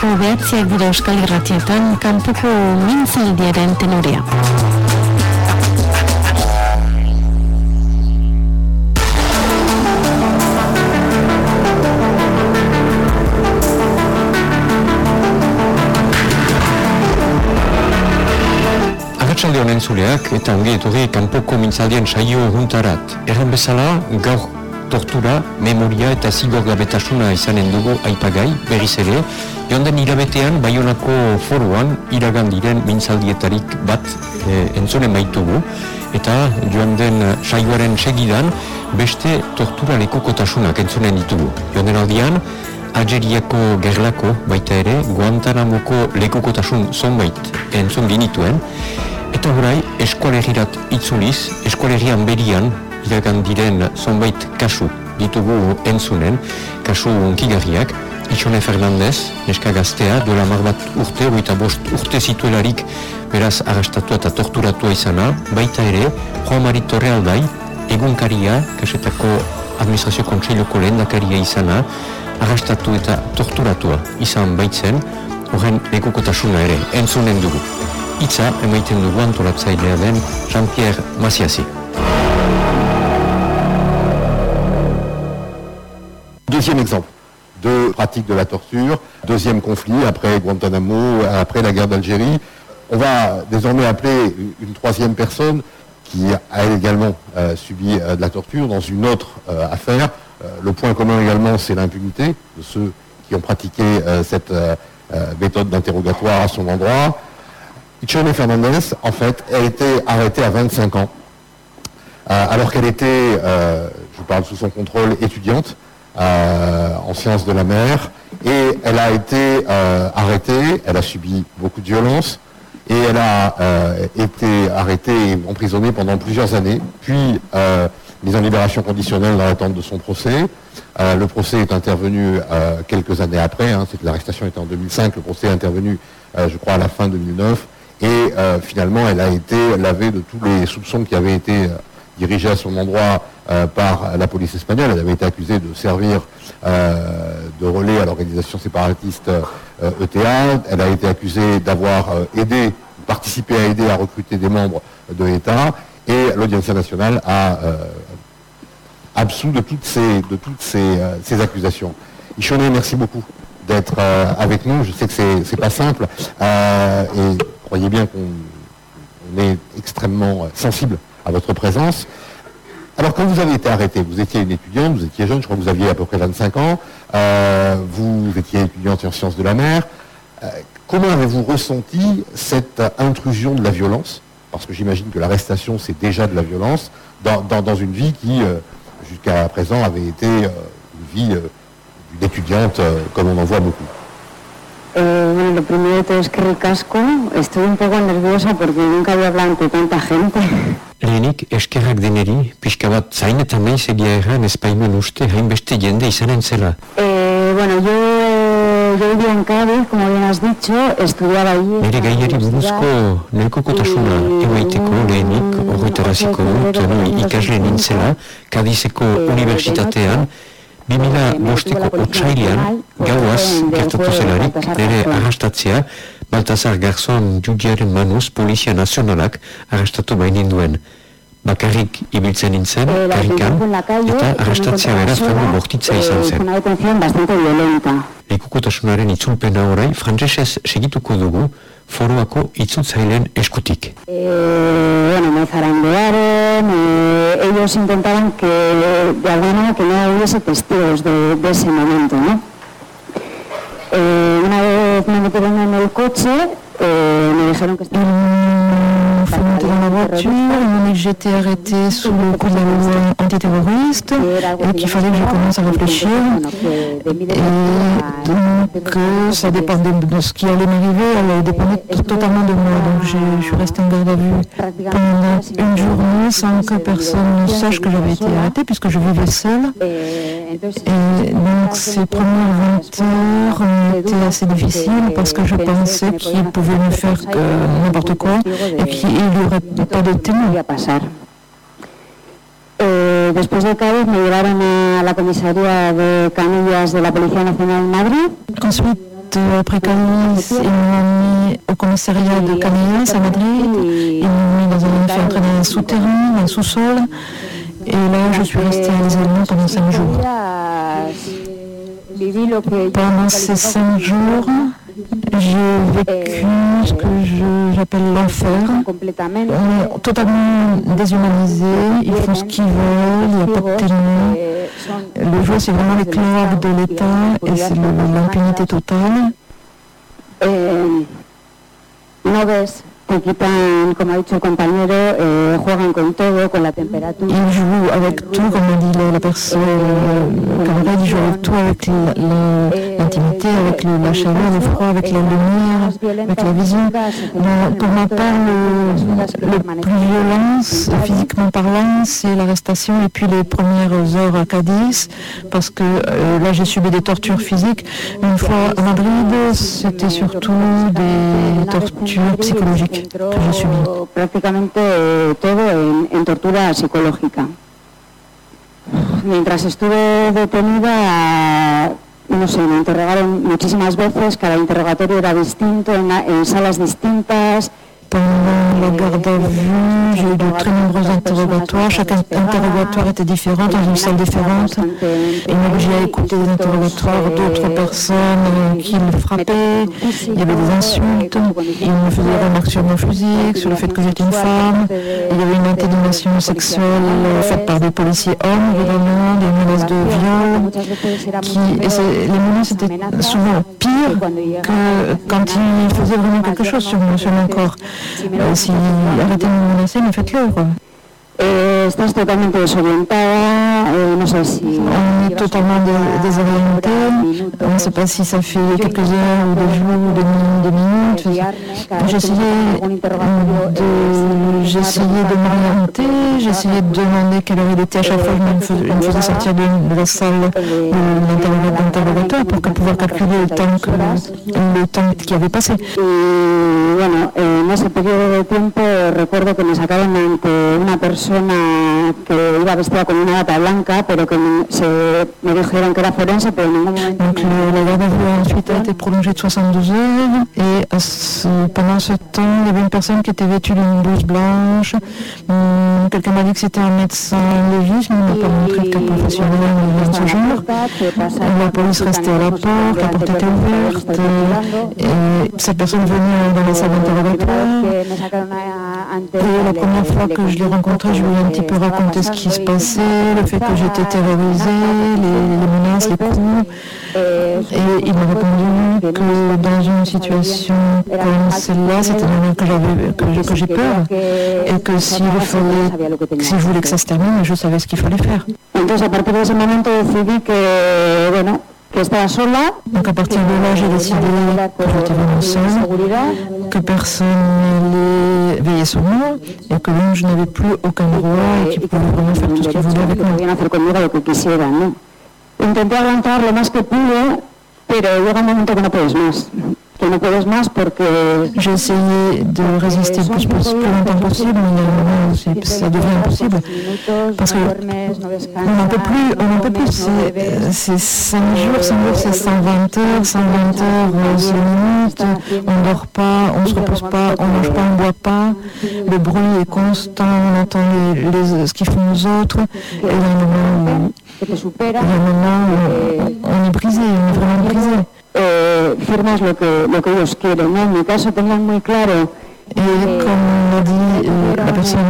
Arratsaldeko behatziak dira Euskal Irratietan kanpoko mintzaldiaren tenorea. Arratxalde honen zuleak eta ongi etorri kanpoko mintzaldien saio juntarat. Erren bezala, gaur tortura, memoria eta zigor gabetasuna izanen dugu aipagai, berriz ere, joan den hilabetean, Bayonako foruan, iragan diren mintzaldietarik bat e, entzonen baitugu, eta joan den saioaren segidan, beste tortura lekokotasunak entzonen ditugu. Joan den aldian, Algeriako gerlako baita ere, Guantanamoko lekokotasun zonbait entzun ginituen, eta horai eskualegirat itzuliz, eskualegian berian, iragan diren zonbait kasu ditugu entzunen, kasu unkigarriak, Itxone Fernandez, neska gaztea, duela mar bat urte, oita bost urte zituelarik beraz arrastatu eta torturatua izana, baita ere, Juan Mari Torrealdai, egunkaria, kasetako administrazio kontseiloko lehendakaria izana, arrastatu eta torturatua izan baitzen, horren ekokotasuna ere, entzunen dugu. Itza, emaiten dugu antolatzailea den Jean-Pierre Masiasi. Deuxième exemple de pratique de la torture, deuxième conflit après Guantanamo, après la guerre d'Algérie. On va désormais appeler une troisième personne qui a également euh, subi euh, de la torture dans une autre euh, affaire. Le point commun également, c'est l'impunité de ceux qui ont pratiqué cette méthode d'interrogatoire à son endroit. Ichone Fernandez, en fait, a été arrêtée à 25 ans, alors qu'elle était, je parle sous son contrôle, étudiante euh, en sciences de la mer, et elle a été euh, arrêtée, elle a subi beaucoup de violences, et elle a euh, été arrêtée et emprisonnée pendant plusieurs années, puis mise en libération conditionnelle dans l'attente de son procès. Le procès est intervenu quelques années après, hein, c'est- l'arrestation était en 2005, le procès est intervenu, je crois, à la fin 2009, et finalement elle a été lavée de tous les soupçons qui avaient été dirigés à son endroit euh, par la police espagnole. Elle avait été accusée de servir euh, de relais à l'organisation séparatiste euh, ETA. Elle a été accusée d'avoir aidé, participé à aider à recruter des membres de l'État. Et l'audience nationale a absous de toutes ces, de toutes ces, accusations. Ichone, merci beaucoup d'être avec nous. Je sais que c'est pas simple. Et croyez bien qu'on on est extrêmement sensible à votre présence. Alors, quand vous avez été arrêté, vous étiez une étudiante, vous étiez jeune, je crois que vous aviez à peu près 25 ans, euh, vous étiez étudiante en sciences de la mer. Euh, comment avez-vous ressenti cette intrusion de la violence? Parce que j'imagine que l'arrestation, c'est déjà de la violence, dans, une vie qui, euh, jusqu'à présent, avait été une vie d'une étudiante, euh, comme on en voit beaucoup. Eh, bueno, lo primero de todo es que ricasco. Estoy un poco nerviosa porque nunca había hablado ante tanta gente. Lehenik, eskerrak deneri, pixka bat zain eta naiz egia erran ezpaimen uste hainbeste jende izanen zela. Eh, bueno, yo, yo vivía en Cádiz, como bien has dicho, estudiaba allí. Nire gaiari buruzko nelkokotasuna emaiteko lehenik horretaraziko dut noi ikasle nintzela Kadizeko 2000 bosteko otxailean, gauaz, gertatu zelarik, nire arrastatzea, Baltasar Garzon judiaren manuz Polizia Nazionalak arrastatu bainin duen. Bakarrik ibiltzen nintzen, karikan, eta arrastatzea beraz frango bortitza izan zen. Lekukotasunaren itzulpena orai, frantsesez segituko dugu, foroako itzutzaileen eskutik. E, bueno, mezaren beharen, e, ellos intentaban que, de alguna manera, que no hubiese testigos de, ese momento, ¿no? Eh, una vez me metieron en el coche, eh, me que. Ils fait monter dans la voiture, ils m'ont dit que j'étais arrêtée sous le coup de la loi antiterroriste et qu'il fallait que je commence à réfléchir. Et donc, euh, ça dépendait de ce qui allait m'arriver, elle dépendait totalement de moi. Donc, je suis restée en garde à vue pendant une journée sans que personne ne sache que j'avais été arrêtée puisque je vivais seule. Et donc ces premières 20 heures ont été assez difficiles parce que je pensais qu'ils pouvaient me faire que n'importe quoi et qu'il n'y aurait pas de témoin. Eh, después de Cádiz me llevaron a la comisaría de Canillas de la Policía Nacional en Madrid. Ensuite, après Cadiz, ils m'ont mis au commissariat de Canillas à Madrid. Ils m'ont mis dans un, fait entrer dans un souterrain, un sous-sol. Et là, je suis restée à l'isolement pendant cinq jours. Pendant ces cinq jours, j'ai vécu ce que j'appelle l'enfer. On est totalement déshumanisé, ils font ce qu'ils veulent, il n'y a pas de témoins. Le jeu, c'est vraiment les de l'État et c'est l'impunité totale. Eh. Ils jouent avec tout, comme a dit la, personne, eh, camarade, ils jouent avec tout, avec l'intimité, avec la chaleur, le froid, avec la lumière, avec la vision. Mais pour ma part, le, le plus violent, physiquement parlant, c'est l'arrestation et puis les premières heures à Cadiz, parce que euh, là j'ai subi des tortures physiques. Une fois à Madrid, c'était surtout des tortures psychologiques. Entró prácticamente todo en, tortura psicológica. Mientras estuve detenida, no sé, me interrogaron muchísimas veces, cada interrogatorio era distinto, en salas distintas, Pendant la garde à vue, j'ai eu de très nombreux interrogatoires. Chaque interrogatoire était différent, dans une salle différente. Il m'obligeait à écouter des interrogatoires d'autres personnes qui le frappaient. Il y avait des insultes. Il me faisait des remarques sur mon physique, sur le fait que j'étais une femme. Il y avait une intimidation sexuelle faite par des policiers hommes, évidemment, des menaces de viol. Qui, et les menaces étaient souvent pires que quand il faisait vraiment quelque chose sur, sur mon corps. Euh, si arrêtez de me menacer, mais faites-le. Eh, estás totalmente desorientada, eh, no sé si... On est totalement désorienté, on ne sait pas si ça fait quelques heures ou des jours ou des, minutes. J'essayais de, j'essayais de m'orienter, j'essayais de demander quelle heure il était à chaque fois que je me faisais sortir de, la salle de l'interrogatoire pour pouvoir calculer le temps, que, le temps qui avait passé. Et bueno, en ese periodo de tiempo recuerdo que me sacaron ante una persona que iba vestida con una bata blanca, pero que se, me dijeron que era forense, pero en ningún momento... Donc la garde à vue ensuite a été prolongée de 72 heures et ce, pendant ce temps, il y avait une personne qui était vêtue d'une blouse blanche. Hum, Quelqu'un m'a dit que c'était un médecin légiste, mais il ne m'a pas montré de cas professionnel de ce genre. La police restait à la porte, la porte était ouverte et cette personne venait dans la salle d'interrogatoire. Et la première fois que je l'ai rencontré, je lui ai un petit peu raconté ce qui se passait, le fait que j'étais terrorisée, les, menaces, les coups. Et il m'a répondu que dans une situation comme celle-là, c'était normal que j'avais que j'ai peur et que s'il fallait, si je voulais que ça se termine, je savais ce qu'il fallait faire. Entonces, a partir de ese momento decidí que, bueno. Donc à partir de là, j'ai décidé que j'étais seule, que personne n'allait veiller sur moi et que donc je n'avais plus aucun droit et qu'il pouvait vraiment faire tout ce qu'il voulait avec moi. Intenté aguantar lo más que pude, pero llega un momento que no puedes más. J'ai essayé de résister le plus, longtemps possible, mais où ça devient impossible. Parce qu'on n'en peut plus, on n'en peut plus. C'est 5 jours, 5 jours, c'est 120 heures, 120 heures, 6 minutes. On ne dort pas, on ne se repose pas, on ne mange pas, on ne boit pas. Le bruit est constant, on entend ce qu'ils font aux autres. Et un moment où on est brisé, on est vraiment brisé. Eh, firmas lo que, lo que ellos quieren. ¿no? En mi caso tenían muy claro Et comme l'a dit euh, la personne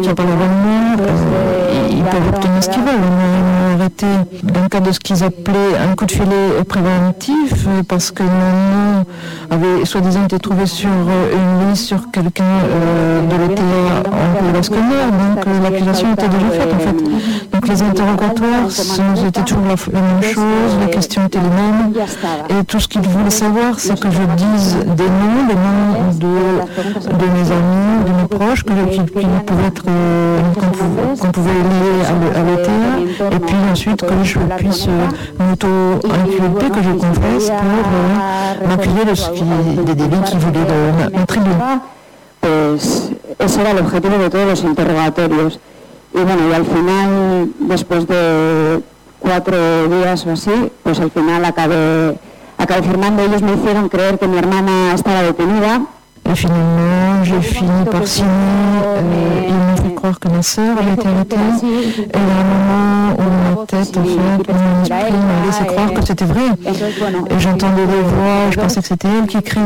qui a parlé avant moi, euh, ils peuvent obtenir ce qu'ils veulent. On a arrêté dans le cadre de ce qu'ils appelaient un coup de filet préventif euh, parce que mon nom avait soi-disant été trouvé sur euh, une liste sur quelqu'un euh, de l'ETA en Pays Donc euh, l'accusation était déjà faite en fait. Donc les interrogatoires, c'était toujours la, la, même chose, les questions étaient les mêmes. Et tout ce qu'ils voulaient savoir, c'est que je dise des noms, des noms de de mes amis, de mes proches, que, qui, qui pouvaient être, euh, qu'on pouvait, lier à l'ETA, et puis ensuite que je puisse euh, m'auto-inculper, que je confesse pour euh, m'appuyer des délits qui voulaient m'attribuer. Pues ese era el objetivo de todos los interrogatorios. Y bueno, y al final, después de cuatro días o así, pues al final acabé acabé firmando. Ellos me hicieron creer que mi hermana estaba detenida Et finalement, j'ai fini par signer. Euh, ils m'ont fait croire que ma sœur avait été arrêtée. Et à un moment où ma tête, en fait, mon esprit m'a laissé croire que c'était vrai. Et j'entendais des voix, je pensais que c'était elle qui criait.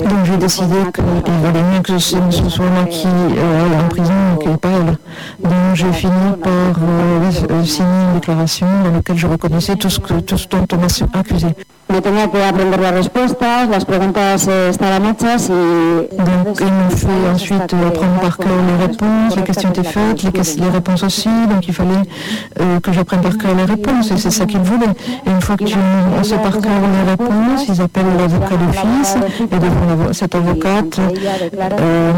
Donc j'ai décidé qu'il valait mieux que ce, ce soit moi qui euh, aille en prison que pas elle. Donc j'ai fini par euh, signer une déclaration dans laquelle je reconnaissais tout ce, que, tout ce dont on m'a accusé. Me tenía que aprender las respuestas, las preguntas eh, estaban hechas y... Donc il me fait ensuite apprendre par cœur les réponses, les questions étaient faites, les, les réponses aussi, donc il fallait euh, que j'apprenne par cœur les réponses et c'est ça qu'ils voulaient. Et une fois que tu on sait par cœur les réponses, ils appellent l'avocat de fils et devant cette avocate, euh,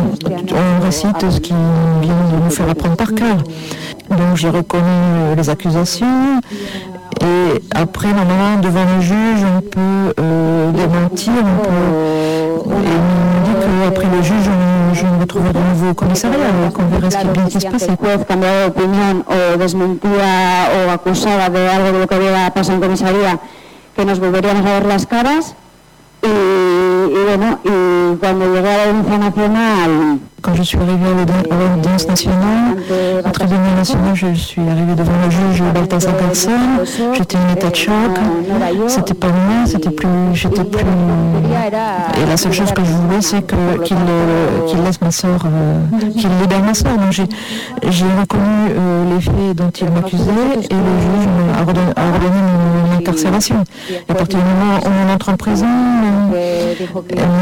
on récite ce qui vient de nous faire apprendre par cœur. Donc j'ai reconnu les accusations et après, normalement, devant le juge, on peut euh, démentir, on peut... Et me dit qu'après le juge, je me retrouverai de nouveau au commissariat et qu'on verrait ce qui bien qui se passait. juez cambiaba de opinión o desmentía o acusaba de algo de lo que había pasado en comisaría, que nos volveríamos a ver las caras. Y, y bueno, y cuando llegué a la denuncia nacional, Quand je suis arrivée à l'audience nationale, au tribunal national, je suis arrivée devant le juge Balthazar Garçon. J'étais en état de choc. C'était pas moi, c'était plus, j'étais plus. Et la seule chose que je voulais, c'est que, qu'il, laisse ma soeur, euh, qu'il libère ma soeur. Donc j'ai, reconnu euh, les faits dont il m'accusait et le juge a ordonné, mon incarcération. Et à partir du moment où on entre en prison, euh,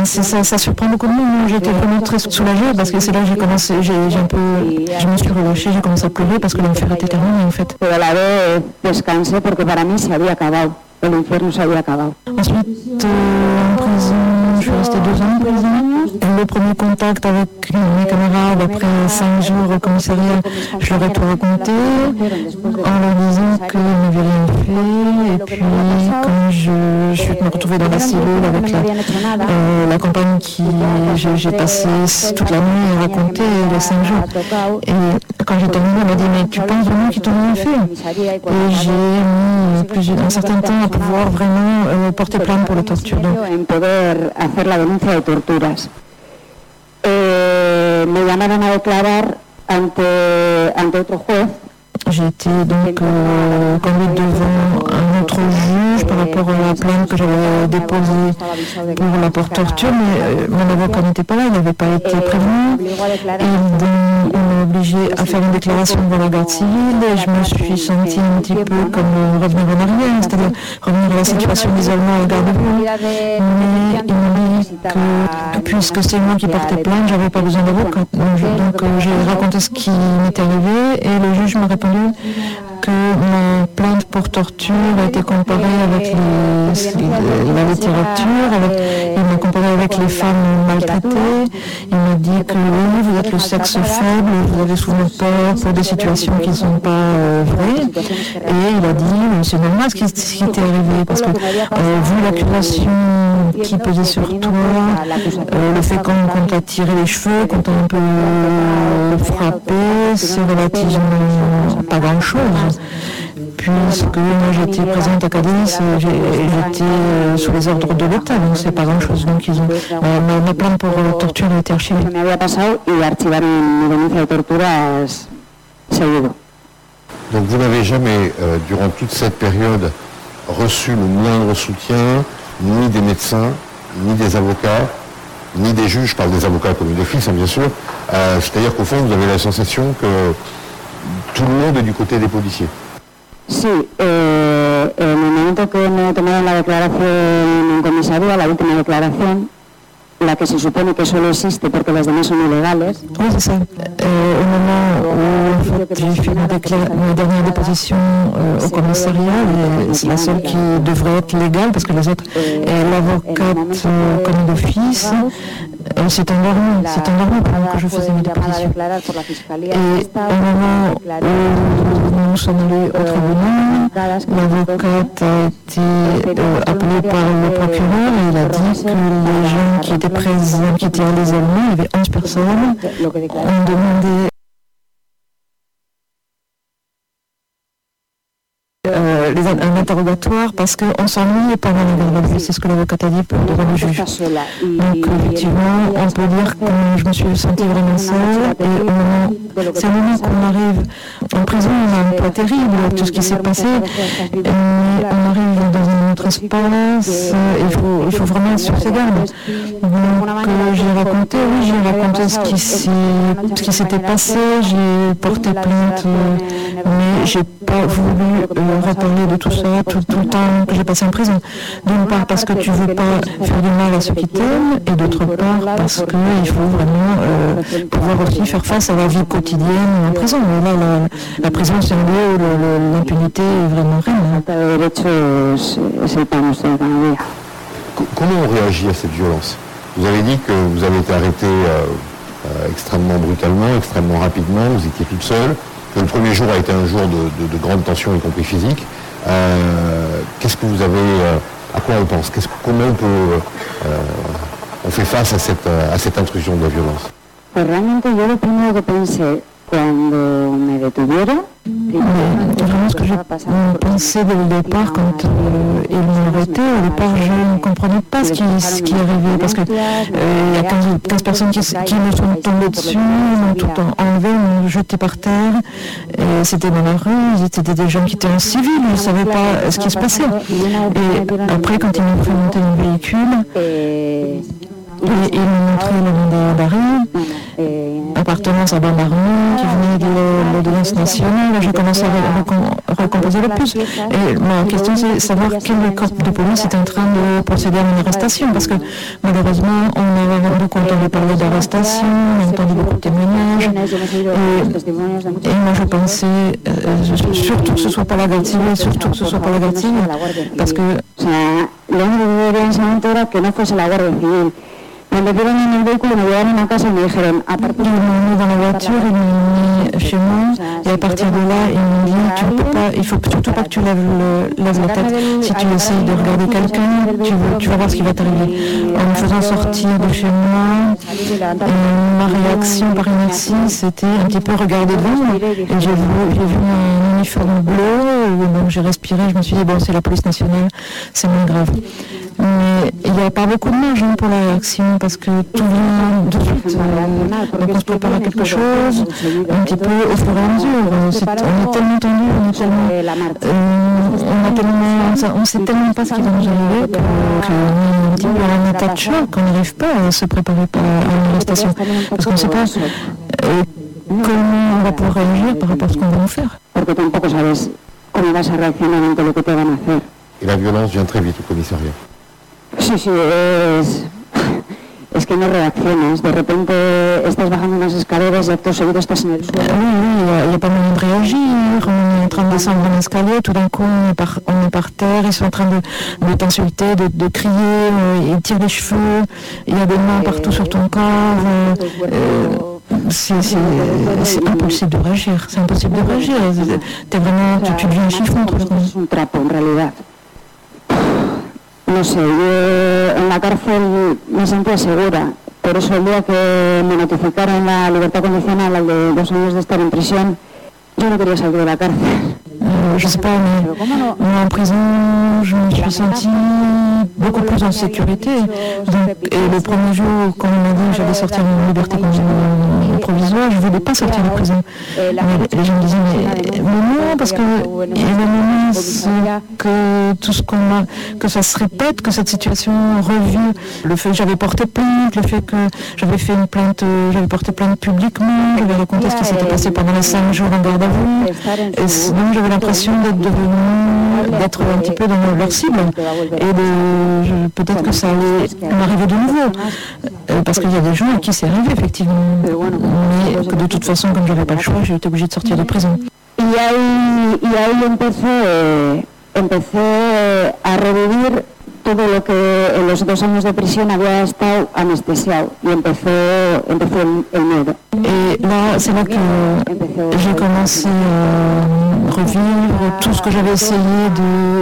ça surprend beaucoup de monde. J'étais vraiment très soulagée parce que c'est là que j'ai commencé, j'ai, j'ai un peu, je me suis relâchée, j'ai commencé à pleurer parce que l'enfer était terminé en fait. acabado. Ensuite, euh, en prison, je suis restée deux ans en prison. Le premier contact avec mes camarades après cinq jours au commissariat, je leur ai tout raconté en leur disant qu'ils n'avaient rien fait. Et puis, quand je, je suis me retrouvée dans la cellule avec la, euh, la compagne qui j'ai, passé toute la nuit à raconter les cinq jours. Quand j'ai terminé, elle m'a dit Mais tu penses vraiment qu'ils t'ont rien fait Et j'ai mis plusieurs, un certain temps à pouvoir vraiment euh, porter plainte pour la torture. Donc. Eh, J'ai été donc euh, conduite devant un autre juge par rapport à la plainte que j'avais déposée pour la porte torture, mais euh, mon avocat n'était pas là, il n'avait pas été prévenu. Et donc, il m'a obligé à faire une déclaration devant la garde civile et je me suis sentie un petit peu comme euh, revenir en arrière, c'est-à-dire revenir à la situation d'isolement la garde. Mais il m'a dit que puisque c'est moi qui portais plainte, j'avais pas besoin d'avocat. Donc, euh, j'ai raconté ce qui m'était arrivé et le juge m'a répondu que ma plainte pour torture a été comparée avec la littérature, il m'a comparé avec les femmes maltraitées, il m'a dit que oui, vous êtes le sexe faible, vous avez souvent peur pour des situations qui ne sont pas euh, vraies, et il a dit, euh, c'est normal ce qui, t'est arrivé, parce que euh, vu l'accusation qui pesait sur toi, le fait qu'on qu'on t'a tiré les cheveux, qu'on t'a un peu frappé, c'est relativement pas grand-chose. Puisque moi j'étais présente à Cadiz, j'ai- j'étais euh, sous les ordres de l'État, donc c'est pas grand-chose. Donc ils ont, euh, ma, ma plainte pour euh, torture a été archivée. Donc vous n'avez jamais, euh, durant toute cette période, reçu le moindre soutien, ni des médecins, ni des avocats, ni des juges, je parle des avocats commis d'office, hein, bien sûr. Euh, C'est-à-dire qu'au fond, vous avez la sensation que tout le monde est du côté des policiers. Sí, eh, en el momento que me tomaron la declaración en comisaría, la última declaración, la que se supone que solo existe porque las demás son ilegales, Oui, c'est ça. Euh, au moment où en fait, j'ai fait ma, ma dernière déposition euh, au commissariat, et c'est la seule qui devrait être légale parce que les autres, et l'avocate euh, d'office, euh, s'est endormie, s'est endormie pendant que je faisais mes dépositions. Et au moment où nous sommes allés au tribunal, l'avocate a été euh, appelée par le procureur et il a dit que les gens qui étaient présents, qui étaient à l'isolement, il y avait 11 personnes, ont demandé euh, les, un interrogatoire parce qu'on s'ennuie pendant vue. C'est ce que l'avocat a dit devant le juge. Donc effectivement, on peut dire que je me suis sentie vraiment seule et c'est le moment qu'on arrive en prison, on un poids terrible, tout ce qui s'est passé, et on arrive dans un autre espace, il faut, il faut vraiment être sur ses gardes. Donc j'ai raconté, oui, j'ai raconté ce qui s'était passé, j'ai porté plainte, mais j'ai pas voulu euh, reparler de tout ça tout, le temps que j'ai passé en prison. D'une part parce que tu veux pas faire du mal à ceux qui t'aiment, et d'autre part parce qu'il faut vraiment euh, pouvoir aussi faire face à la vie quotidienne en prison. là, la, prison, c'est un lieu où l'impunité est vraiment reine. Comment on réagit à cette violence? Vous avez dit que vous avez été arrêté euh, euh, extrêmement brutalement, extrêmement rapidement, vous étiez toute seule, que le premier jour a été un jour de, grande tension, y compris physique. Euh, qu'est-ce que vous avez, à quoi on pense? Comment on peut, on fait face à cette, à cette intrusion de la violence? Cuando me detuvieron. Vraiment, ce que j'ai pensé dès le départ quand euh, ils m'ont arrêté, au départ, je ne comprenais pas ce qui, ce qui arrivait parce qu'il euh, y a 15, personnes qui, qui, me sont tombées dessus, m'ont tout enlevé, m'ont jeté par terre. C'était dans la rue, c'était des gens qui étaient en civil, je ne savais pas ce qui se passait. Et après, quand ils m'ont fait monter dans le véhicule, ils m'ont montré le mandat d'arrêt, appartenance à Bandarmont, qui venait de l'audience nationale. J'ai commencé à recomposer le plus. Et ma question, c'est savoir quel corps de police est en train de procéder à une arrestation, parce que malheureusement, on a beaucoup entendu parler d'arrestation, on a entendu beaucoup de témoignages. Et, moi, je pensais euh, surtout que ce soit pas la garde civile, surtout que ce soit pas la garde parce que... Me metieron en el vehículo, me llevaron a casa y me dijeron, a partir de dans la voiture, ils m'ont mis chez moi et à partir de là, ils m'ont dit, tu peux pas, il faut surtout pas que tu lèves, le, lèves la tête. Si tu essayes de regarder quelqu'un, tu, tu, vas voir ce qui va t'arriver. En me faisant sortir de chez moi, ma réaction par inertie, c'était un petit peu regarder devant. Et j'ai vu, vu un uniforme bleu, donc j'ai respiré, je me suis dit, bon, c'est la police nationale, c'est moins grave. Mais il n'y a pas beaucoup de marge hein, pour la réaction parce que tout vient de suite. Euh, donc on se prépare à quelque chose un petit peu au fur et à mesure. on est tellement tendu, on est tellement, euh, on, tellement, on sait tellement pas ce qui va nous arriver qu'on est un petit peu en état de choc, qu'on n'arrive pas à se préparer à une arrestation. Parce qu'on ne sait pas euh, comment on va pouvoir réagir par rapport à ce qu'on va nous faire. Et la violence vient très vite au commissariat. Sí, sí, es, es que no reaccionas. De repente estás bajando unas escaleras y acto seguido estás en el suelo. Oui, il n'y a pas moyen de réagir. On est en train de descendre un escalier, tout d'un coup on est, par, on est par terre, ils sont en train de, de t'insulter, de, de, crier, euh, ils tirent les cheveux, il y a des mains partout sur ton corps. Euh, euh, c'est impossible de réagir, c'est impossible de réagir. Es vraiment, tu, tu deviens un chiffon. No sé, yo en la cárcel me sentía segura. Por eso el día que me notificaron la libertad condicional al de dos años de estar en prisión, yo no quería salir de la cárcel. Je sais pas, mais en prison, je me suis sentie beaucoup plus en sécurité. et le premier jour, quand on m'a dit que j'allais sortir en liberté provisoire, je ne voulais pas sortir de prison. Mais les gens me disaient, mais, non, parce que il y a que tout ce qu'on a, que ça se répète, que cette situation revue, le fait que j'avais porté plainte, le fait que j'avais fait une plainte, j'avais porté plainte publiquement, j'avais raconté ce qui s'était passé pendant les cinq jours en garde à vue. Sinon, j'avais l'impression d'être devenu, d'être un petit peu dans leur cible. Et peut-être que ça allait m'arriver de nouveau. Euh, parce qu'il y a des gens à qui c'est arrivé, effectivement. Mais de toute façon, comme je n'avais pas le choix, j'ai été obligée de sortir de prison. Y ahí, y ahí empecé, empecé a todo lo que en los dos años de prisión había estado anestesiado y empezó, empezó el, el miedo. Et là, c'est là que j'ai commencé à revivre tout ce que j'avais essayé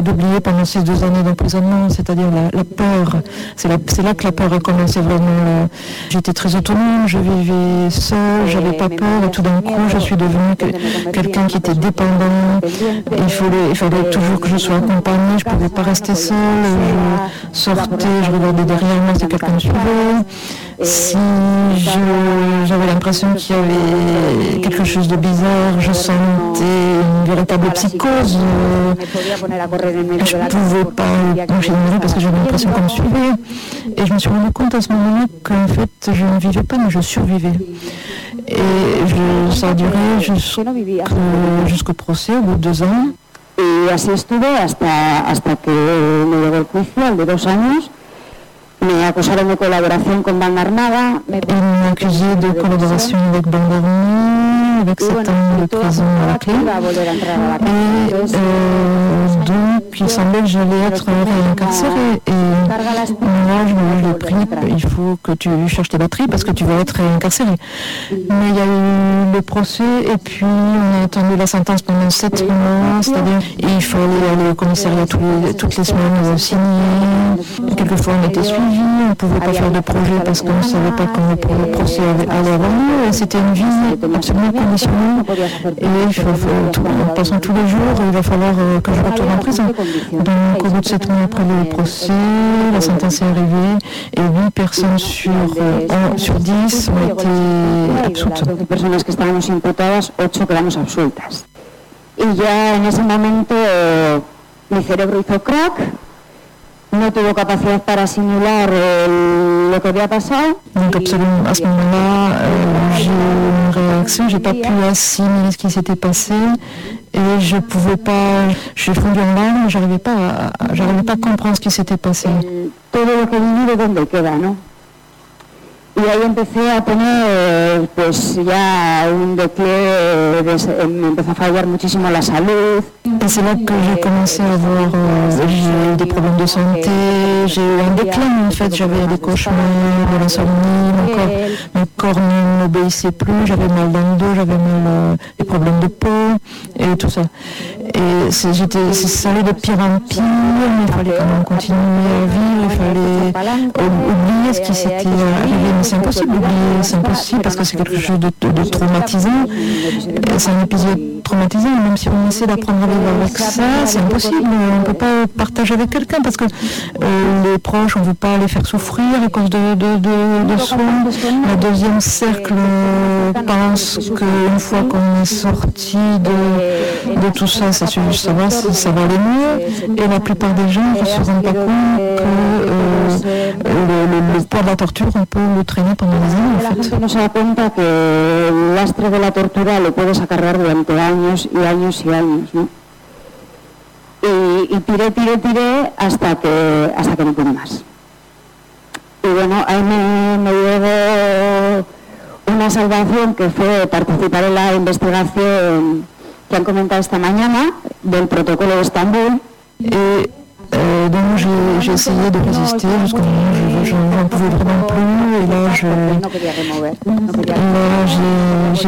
d'oublier pendant ces deux années d'emprisonnement, c'est-à-dire la, la peur. C'est là, que la peur a commencé vraiment. J'étais très autonome, je vivais seule, j'avais pas peur, et tout d'un coup, je suis devenue que- quelqu'un qui était dépendant. Il fallait, il fallait toujours que je sois accompagnée, je pouvais pas rester seule. Je sortais, je regardais derrière moi si quelqu'un me suivait. Si j'avais l'impression qu'il y avait quelque chose de bizarre, je sentais une véritable psychose. euh, je ne pouvais pas enchaîner parce que j'avais l'impression qu'on me suivait. Et je me suis rendu compte à ce moment-là qu'en fait, je ne vivais pas, mais je survivais. Et je- ça a duré jusqu'au jusqu'au procès, au bout de deux ans. Y así estuve hasta, hasta que me llegó el juicio, el de dos años. Me acusaron de colaboración con banda armada. Me Ils m'ont accusé de collaboration avec Bande Armée, avec bueno, ans de prison à la clé. Et euh, donc, il semblait que j'allais être réincarcérée. Et moi, je me l'ai pris, il faut que tu cherches tes batteries parce que tu vas être réincarcéré. Mais il y a eu le procès et puis on a attendu la sentence pendant sept mois, c'est-à-dire il fallait aller au commissariat tous les- toutes les semaines signer. Quelquefois on était suivi, on ne pouvait pas faire de projet parce qu'on ne savait pas quand le pro- procès allait avoir lieu. C'était une vie absolument conditionnée. Et en passant tous les jours, il va falloir euh, que je retourne en prison. Donc au bout de sept mois après le procès, la sentence est arrivée et 8 personnes sur, euh, un- sur 10 ont été absoutes. 12 personas que estábamos imputadas, 8 quedamos absueltas. Y ya en ese momento eh, mi cerebro hizo crack, no tuvo capacidad para asimilar el- lo que había pasado. Donc absolument, à ce moment-là, euh, j'ai eu une réaction, j'ai pas pu assimiler ce qui s'était passé et je pouvais pas, j'ai fondu en larmes, j'arrivais pas, j'arrivais pas à comprendre ce qui s'était passé. el- todo lo que he vivido donde queda, ¿no? Y c'est là que j'ai commencé à avoir euh, des problèmes de santé, j'ai eu un déclin en fait, j'avais des cauchemars, de l'insomnie, mon corps, ne m'obéissait plus, j'avais mal dans le dos, j'avais mal euh, des problèmes de peau et tout ça. Et ça allait de pire en pire, il fallait quand même continuer à vivre, il fallait ou- oublier ce qui s'était arrivé, mais c'est impossible d'oublier, c'est impossible parce que c'est quelque chose de, de- de traumatisant, c'est un épisode traumatisant, même si on essaie d'apprendre à vivre avec ça, c'est impossible, on ne peut pas partager avec quelqu'un parce que euh, les proches, on ne veut pas les faire souffrir à cause de, de, de, de soi. Le deuxième cercle pense qu'une fois qu'on est sorti de, tout ça, ça, suffit, ça, va, ça, ça va aller mieux. Et la plupart des gens ne se rendent pas compte que euh, le, le- le poids de la torture, on peut le traîner pendant des années La en fait. gente no se da cuenta que el lastre de la tortura lo puedes acarrear durante años y años y años, ¿no? Y, y tiré, tiré, tiré hasta que, hasta que no pude más. Y bueno, ahí me, me llegó una salvación que fue participar en la investigación que han comentado esta mañana del protocolo de Estambul. Et euh, donc j'ai- essayé de résister jusqu'au moment je- n'en pouvais vraiment plus. Et là, je,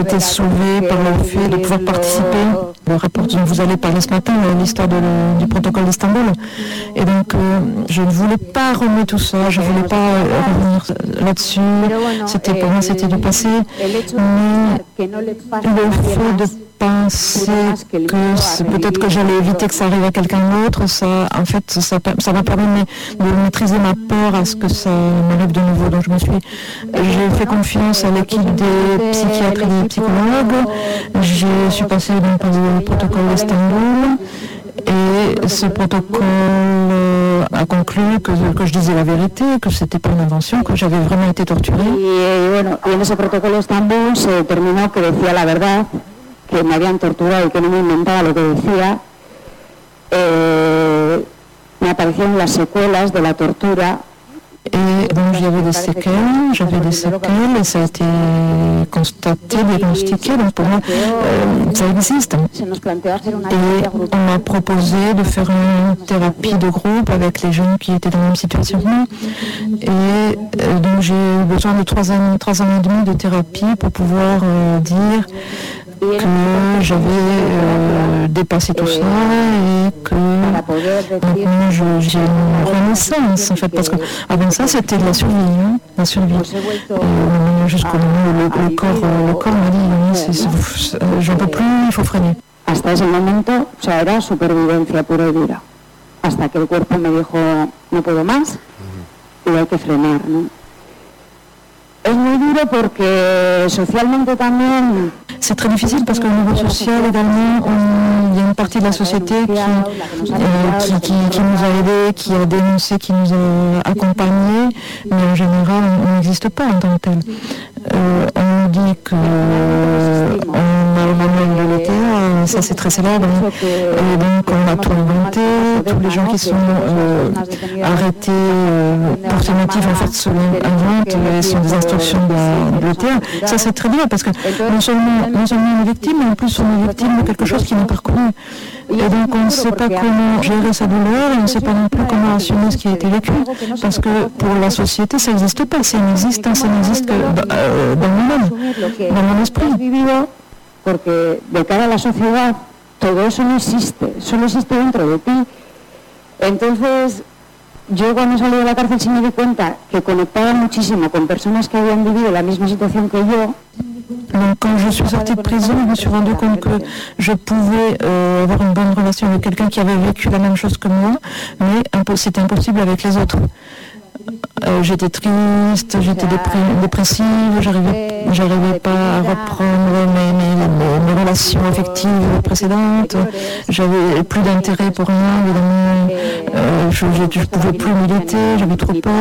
été sauvée par le fait de pouvoir participer. Le rapport dont vous allez parler ce matin, euh, l'histoire du protocole d'Istanbul. Et donc, euh, je ne voulais pas remuer tout ça, je ne voulais pas revenir là-dessus. C'était pour moi, c'était du passé. Mais le fait de penser que peut-être que j'allais éviter que ça arrive à quelqu'un d'autre, ça, en fait, ça, ça m'a permis de, maîtriser ma peur à ce que ça m'arrive de nouveau. Donc je me suis, j'ai fait confiance à l'équipe des psychiatres et des psychologues. Je suis passée donc par le protocole d'Istanbul. Et ce protocole euh, a conclu que, que je disais la vérité, que c'était pas une invention, que j'avais vraiment été torturée. Y, eh, bueno, en ese protocolo de Estambul se que decía la verdad, que me habían torturado y que no me inventaba lo que decía. Eh, me aparecieron las secuelas de la tortura. Et donc j'avais des séquelles, j'avais des séquelles et ça a été constaté, diagnostiqué. Donc pour moi, euh, ça existe. Et on m'a proposé de faire une thérapie de groupe avec les jeunes qui étaient dans la même situation que moi. Et euh, donc j'ai eu besoin de trois ans, trois ans et demi de thérapie pour pouvoir euh, dire que j'avais euh, dépassé tout ça et que maintenant j'ai une renaissance en fait parce que avant ça c'était de la survie, hein, la survie. Euh, Jusqu'au moment où le, le, corps, le corps m'a dit j'en peux plus, il faut freiner. Hasta ese momento, o sea, era supervivencia pura y dura. Hasta que el cuerpo me dijo, no puedo más y hay que frenar, ¿no? C'est très difficile parce qu'au niveau social également, il y a une partie de la société euh, qui, qui, qui, nous a aidés, qui a dénoncé, qui nous a accompagnés, mais en général, on n'existe pas en tant que tel. Euh, on dit qu'on a le manuel de l'ETA, ça c'est très célèbre, et donc on a tout inventé, tous les gens qui sont euh, arrêtés euh, pour ce motif en fait se inventent et sont des instructions de l'ETA. Ça c'est très bien parce que non seulement, non seulement on est victime, mais en plus on est victime de quelque chose qui n'est pas reconnu. Et donc on ne sait pas comment gérer sa douleur et on ne sait pas non plus comment assumer ce qui a été vécu. Parce que pour la société, ça n'existe pas. C'est inexistant, ça n'existe que euh, dans nous-mêmes, dans mon esprit. Porque de cara a la sociedad todo eso no existe, solo existe dentro de ti. Entonces, yo cuando salí de la cárcel sí me di cuenta que conectaba muchísimo con personas que habían vivido la misma situación que yo. Donc, quand je suis sortie de prison, je me suis rendu compte que je pouvais euh, avoir une bonne relation avec quelqu'un qui avait vécu la même chose que moi, mais c'était impossible avec les autres. Euh, j'étais triste, j'étais dépressive, j'arrivais, pas à reprendre mes, relations affectives précédentes, j'avais plus d'intérêt pour rien, évidemment, euh, je ne pouvais plus militer, j'avais trop peur,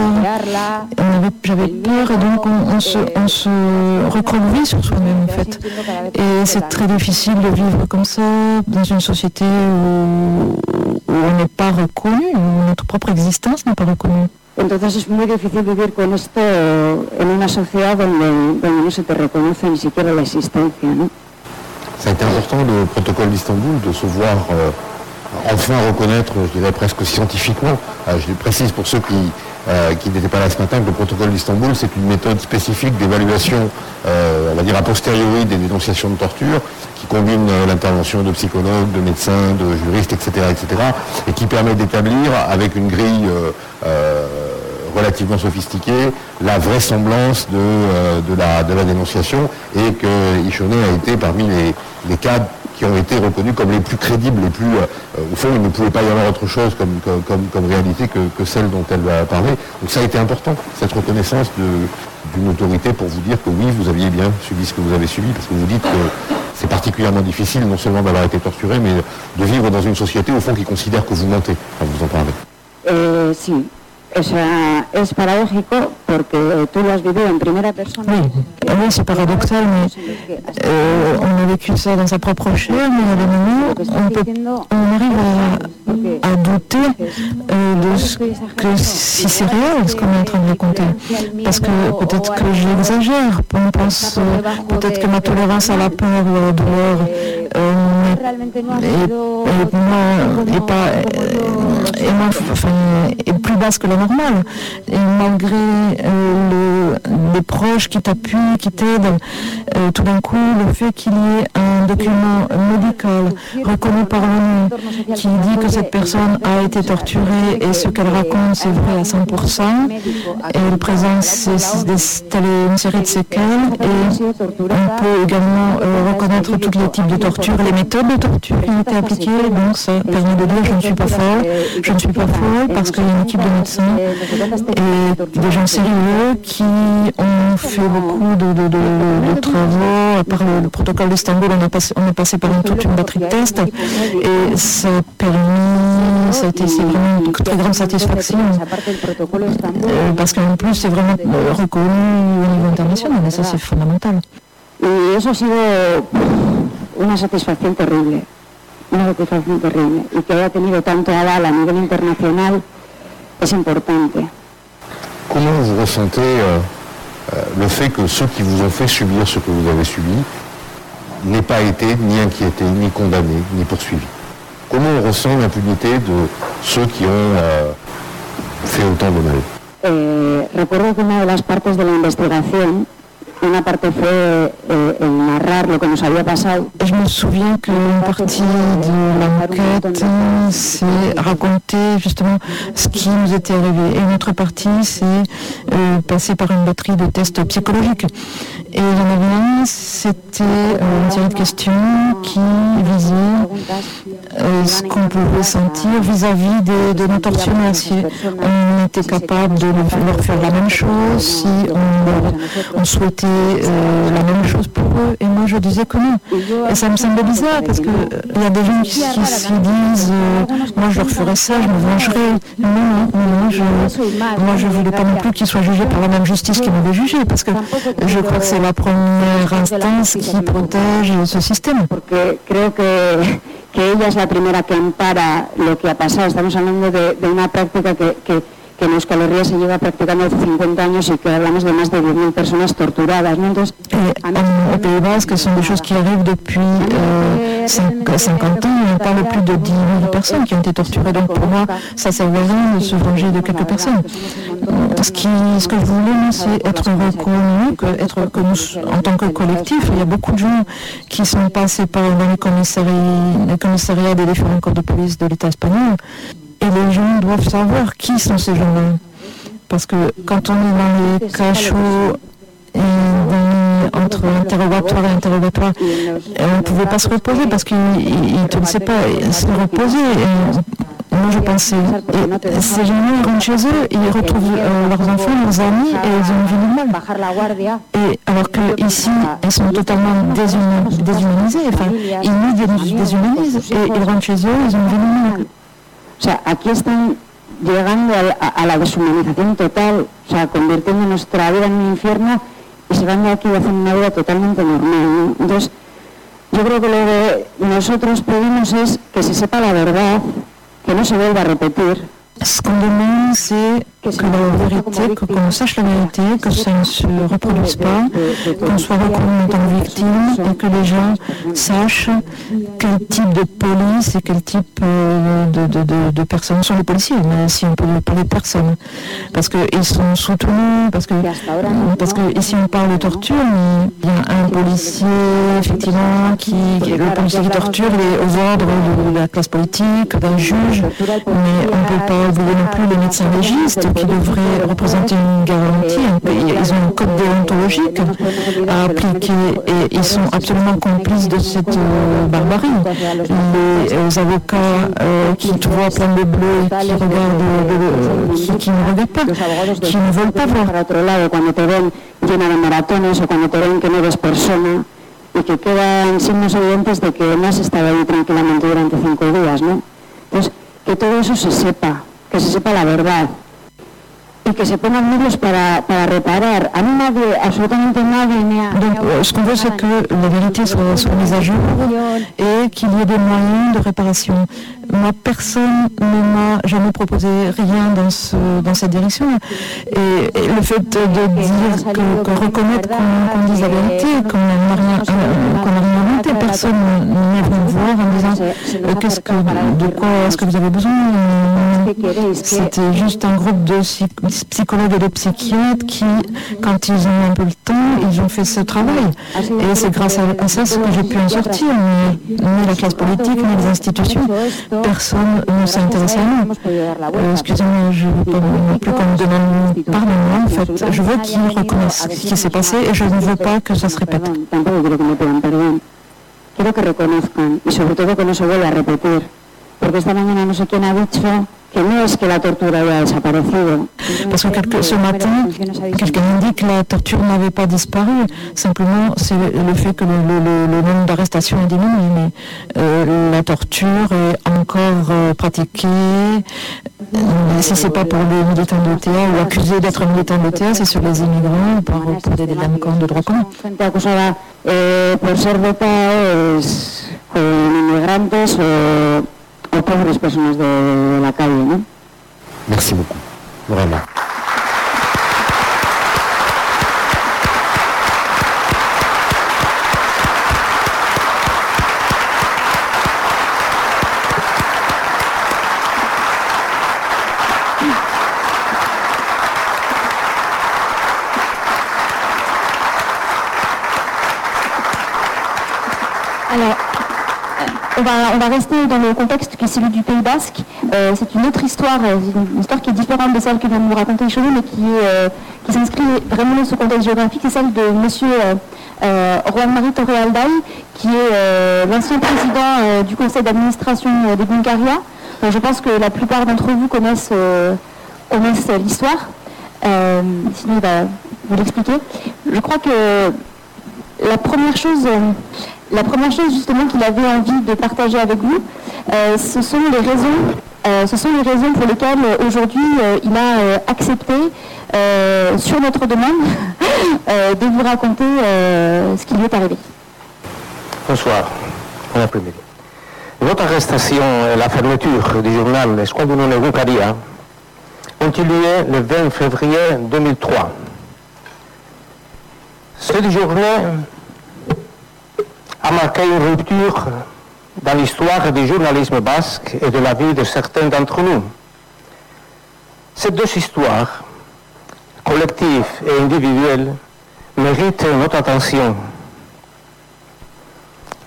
j'avais peur et donc on, se, on sur soi-même en fait. Et c'est très difficile de vivre comme ça dans une société où, où on n'est pas reconnu, où notre propre existence n'est pas reconnue. Entonces es muy difícil vivir con esto en una sociedad donde, donde no se te reconoce ni siquiera la existencia. ¿no? Ça a été important le protocole d'Istanbul de se voir euh, enfin reconnaître, je dirais presque scientifiquement, euh, je le précise pour ceux qui, euh, qui n'étaient pas là ce matin, que le protocole d'Istanbul, c'est une méthode spécifique d'évaluation, euh, on va dire a posteriori des dénonciations de torture, qui combine euh, l'intervention de psychologues, de médecins, de juristes, etc., etc., et qui permet d'établir, avec une grille relativement sophistiquée, la vraisemblance de, la, dénonciation, et que Ichonet a été parmi les, les cas qui ont été reconnus comme les plus crédibles, les plus... Euh, au fond, il ne pouvait pas y avoir autre chose comme, comme, comme réalité que, celle dont elle va parler. Donc ça a été important, cette reconnaissance d'une autorité pour vous dire que oui, vous aviez bien subi ce que vous avez subi, parce que vous dites que c'est particulièrement difficile non seulement d'avoir été torturé, mais de vivre dans une société, au fond, qui considère que vous mentez quand vous en parlez. Euh, si. O sea, es paradójico porque tú lo has vivido en primera persona. Oui, oui c'est paradoxal, mais euh, on a vécu ça dans sa propre chair, mais a des moments on, peut, on arrive à, à douter euh, de ce que si c'est réel ce qu'on est en train de raconter. Parce que peut-être que j'exagère, on pense euh, peut-être que ma tolérance à la peur ou à la douleur est, est, pas, est, enfin, est plus basse que la normale. Et malgré euh, le, les proches qui t'appuient, qui t'aident, euh, tout d'un coup, le fait qu'il y ait un document médical reconnu par l'ONU qui dit que cette personne a été torturée et ce qu'elle raconte, c'est vrai à 100%, et elle présente une série de séquelles, et on peut également euh, reconnaître tous les types de torture, les méthodes de torture qui ont été appliquées, donc ça permet de dire je ne suis pas folle, je ne suis pas folle parce qu'il y a une équipe de médecins et des gens sérieux qui ont fait beaucoup de, de, de, de travaux. Par le, le protocole d'Istanbul, on, a passé, on est passé par une, toute une batterie de tests et ça a permis, ça a été une très grande satisfaction euh, parce qu'en plus c'est vraiment reconnu au niveau international et ça c'est fondamental. Ha sido una satisfacción terrible, una satisfacción terrible, y que haya tenido tanto aval a nivel internacional es importante. comment vous ressentez le fait que ceux qui vous ont fait subir ce que vous avez subi n'aient pas été ni inquiétés, ni condamnés, ni poursuivis? Comment on ressent l'impunité de ceux qui ont fait autant de mal? Eh, Recuerdo que una de las partes de la investigación eh, que. Je me souviens qu'une partie de l'enquête, c'est raconter justement ce qui nous était arrivé. Et une autre partie, c'est euh, passer par une batterie de tests psychologiques. Et il y en c'était euh, une série de questions qui visait euh, ce qu'on pouvait sentir vis-à-vis de, de, nos tortionnaires. Si on était capable de leur faire la même chose, si on, on souhaitait euh, la même chose pour eux. Et moi, je disais que non. Et ça me semblait bizarre parce qu'il il y a des gens qui, se disent moi, je leur ferais ça, je me vengerais. Non, non, non, je, moi, je ne voulais pas non plus qu'ils soient jugés par la même justice qu'ils m'avaient jugé parce que je crois que c'est la première instance qui protège ce système. creo que, que ella es la primera que ampara lo que ha pasado. Estamos hablando de, de una práctica que, que que en Euskal Herria se lleva practicando hace 50 años y que hablamos de más de 10.000 personas torturadas. ¿no? Entonces, eh, en, au Pays Basque, ce sont des choses qui arrivent depuis euh, 50 ans. On parle plus de 10 000 personnes qui ont été torturées. Donc pour moi, ça ne servait à rien de se venger de quelques personnes. Ce, qui, ce que je voulais, c'est être reconnu, que, être, que nous, en tant que collectif, il y a beaucoup de gens qui sont passés par, dans les commissariats, les commissariats des différents corps de police de l'État espagnol les gens doivent savoir qui sont ces gens-là. Parce que quand on est dans les cachots entre interrogatoire et interrogatoire, on ne pouvait pas se reposer parce qu'ils ne laissaient pas se reposer. Moi, je pensais, ces gens-là, ils rentrent chez eux, ils retrouvent euh, leurs enfants, leurs amis, et ils ont une vie normale. Et alors qu'ici, ils sont totalement déshumanisés, enfin, ils nous déshumanisent, et ils rentrent chez eux, ils ont une vie normale. O sea, aquí están llegando a, la deshumanización total, o sea, convirtiendo nuestra vida en un infierno y se van de aquí y hacen una vida totalmente normal. Entonces, yo creo que lo que nosotros pedimos es que se sepa la verdad, que no se vuelva a repetir, Ce qu'on demande, c'est que la vérité, qu'on sache la vérité, que ça ne se reproduise pas, qu'on soit reconnu en tant que victime et que les gens sachent quel type de police et quel type euh, de, personnes sont les policiers, mais si on peut parler de personnes. Parce qu'ils sont soutenus, parce que, parce que ici on parle de torture, il y a un policier, effectivement, qui, le policier qui torture, il est aux ordres de la classe politique, d'un juge, mais on ne peut pas oublier non plus les médecins légistes qui devraient représenter une garantie. Ils ont un code déontologique à appliquer et ils sont absolument complices de cette euh, barbarie. Les euh, avocats euh, qui te voient plein de bleu et qui regardent, qui, qui, ne regardent pas, qui ne veulent pas voir. llena de maratones o cuando te ven que no eres persona y que quedan signos evidentes de que no has estado ahí tranquilamente durante cinco días, ¿no? Entonces, que todo eso se sepa, que se sepa la verdad y que se pongan medios para, para reparar. A mí nadie, absolutamente nadie me ha... Donc, ce qu'on veut, c'est que la vérité soit, soit mise à jour et qu'il y ait des moyens de réparation. Moi, personne ne m'a jamais proposé rien dans, ce, dans cette direction. Et, et le fait de dire, que, reconnaître qu'on qu dise la vérité, qu'on n'a rien, euh, qu rien inventé, personne n'est venu me voir en disant euh, qu'est-ce que, de quoi est-ce que vous avez besoin? C'était juste un groupe de psychologues et de psychiatres qui, quand ils ont un peu le temps, ils ont fait ce travail. Et c'est grâce à, ça que j'ai pu en sortir. ni la classe politique, ni les institutions, personne ne s'est intéressé à nous. Euh, Excusez-moi, je ne veux plus qu'on me demande pardon. En fait, je veux qu'ils reconnaissent ce qui s'est passé et je ne veux pas que ça se répète. Que se que no es que la tortura haya desaparecido. Parce que quelque, ce matin, quelqu'un dit que la torture n'avait pas disparu. Simplement, c'est le fait que le, le, le nombre d'arrestations est diminué. Mais euh, la torture est encore euh, pratiquée. Euh, si c'est pas pour les militants de l'ETA ou accusés d'être militants de l'ETA, c'est sur les immigrants ou pour, pour des délinquants de droit commun. acusada eh, por ser de ETA es con inmigrantes o aux pauvres personnes de, de la calle. ¿no? Merci beaucoup, vraiment. On va rester dans le contexte qui est celui du Pays Basque. c'est une autre histoire, une histoire qui est différente de celle que vient de nous raconter Chelou, mais qui, qui s'inscrit vraiment dans ce contexte géographique. C'est celle de monsieur Juan-Marie Torrealday, qui est l'ancien président du conseil d'administration des Buncaria. je pense que la plupart d'entre vous connaissent, connaissent l'histoire. sinon, il va vous l'expliquer. Je crois que la première chose, euh, la première chose justement qu'il avait envie de partager avec vous, euh, ce sont les raisons, euh, ce sont les raisons pour lesquelles aujourd'hui il a accepté, sur notre demande, de vous raconter ce qui lui est arrivé. Bonsoir, bon après-midi. Votre arrestation et la fermeture du journal Esquadron Guncaria ont eu lieu le 20 février 2003. Cette journée a marqué une rupture dans l'histoire du journalisme basque et de la vie de certains d'entre nous. Ces deux histoires, collectives et individuelles, méritent notre attention.